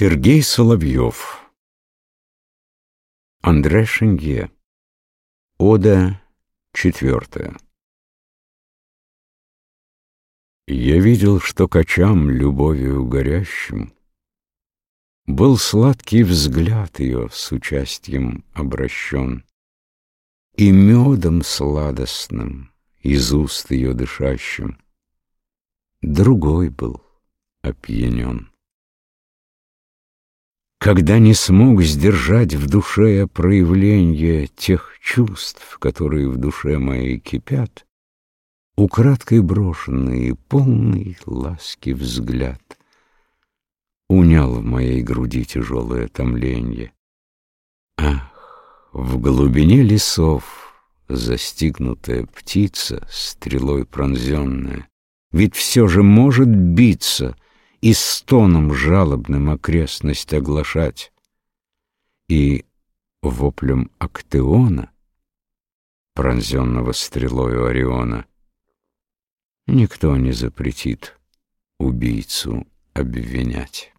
Сергей Соловьев. Андре Шенье Ода четвертая Я видел, что качам любовью горящим Был сладкий взгляд ее с участием обращен, И медом сладостным из уст ее дышащим. Другой был опьянен. Когда не смог сдержать в душе я проявление тех чувств, которые в душе моей кипят, Украдкой брошенный и полный ласки взгляд Унял в моей груди тяжелое томленье. Ах, в глубине лесов застигнутая птица, стрелой пронзенная, Ведь все же может биться — и стоном жалобным окрестность оглашать, и воплем Актеона, пронзенного стрелою Ориона, никто не запретит убийцу обвинять.